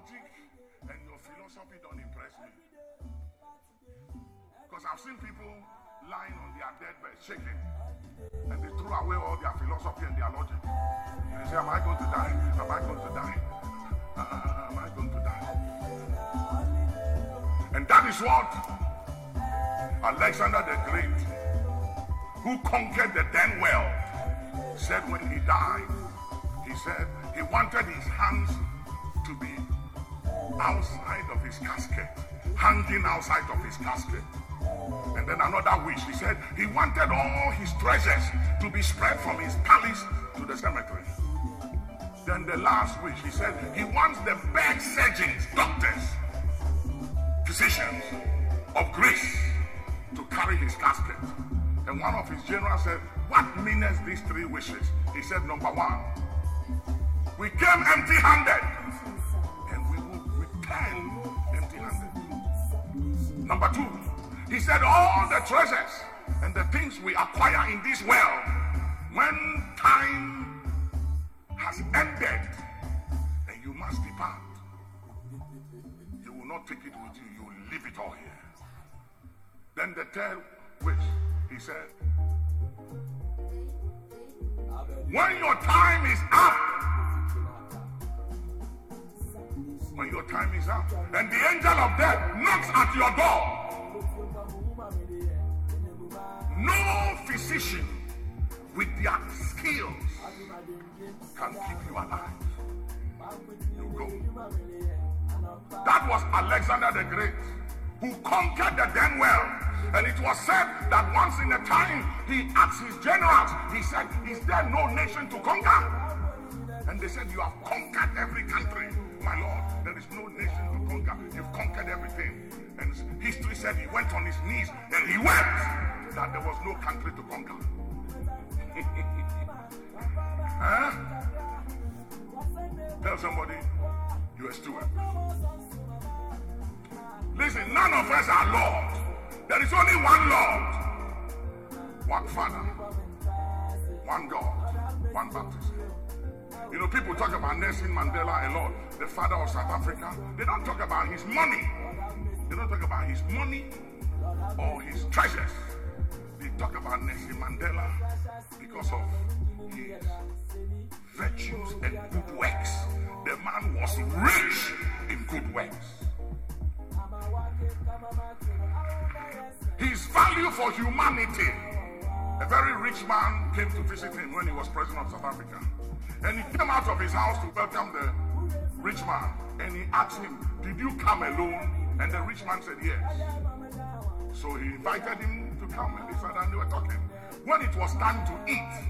logic and your philosophy don't impress me. Because I've seen people lying on their deathbed, shaking, and they threw away all their philosophy and their logic. And They say, Am I going to die? Am I going to die? Am I going to die? And that is what Alexander the Great, who conquered the then world, said when he died. He said he wanted his hands to be outside of his casket, hanging outside of his casket. And then another wish, he said he wanted all his treasures to be spread from his palace to the cemetery. Then the last wish, he said he wants the best surgeons, doctors, physicians of Greece to carry his casket. And one of his generals said, What means these three wishes? He said, Number one, we came empty handed will return empty handed. Number two, he said, All the treasures and the things we acquire in this world, when time has ended and you must depart, you will not take it with you, you will leave it all here. Then the third wish, he said, When your time is up, when your time is up, and the angel of death knocks at your door, no physician with their skills can keep you alive. You go. That was Alexander the Great, who conquered the then world. And it was said that once in a time he asked his generals, he said, Is there no nation to conquer? And they said, You have conquered every country, my lord. There is no nation to conquer. You've conquered everything. And history said he went on his knees and he wept that there was no country to conquer. huh? Tell somebody you're a steward. Listen, none of us are Lord. There is only one Lord, one Father, one God, one baptism. You know, people talk about Nelson Mandela a lot, the father of South Africa. They don't talk about his money. They don't talk about his money or his treasures. They talk about Nelson Mandela because of his virtues and good works. The man was rich in good works. His value for humanity. A very rich man came to visit him when he was president of South Africa. And he came out of his house to welcome the rich man. And he asked him, Did you come alone? And the rich man said, Yes. So he invited him to come and they sat and they were talking. When it was time to eat,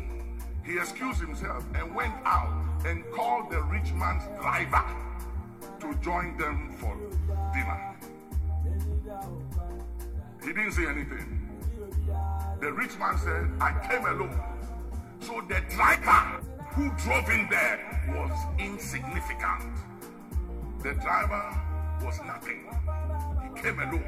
he excused himself and went out and called the rich man's driver to join them for dinner. He didn't say anything. The rich man said, I came alone. So the driver who drove in there was insignificant. The driver was nothing. He came alone.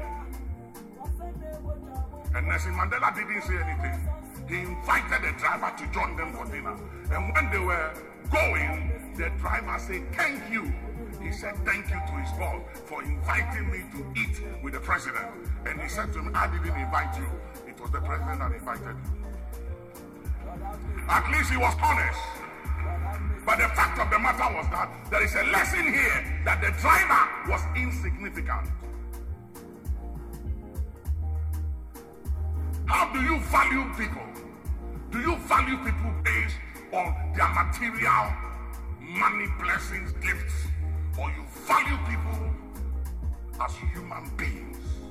And Nelson Mandela didn't say anything. He invited the driver to join them for dinner. And when they were going, the driver said, Thank you. He said, Thank you to his boss for inviting me to eat with the president. And he said to him, I didn't invite you. It was the president that invited you. At least he was honest. But the fact of the matter was that there is a lesson here that the driver was insignificant. How do you value people? Do you value people based on their material, money, blessings, gifts? Or you value people as human beings?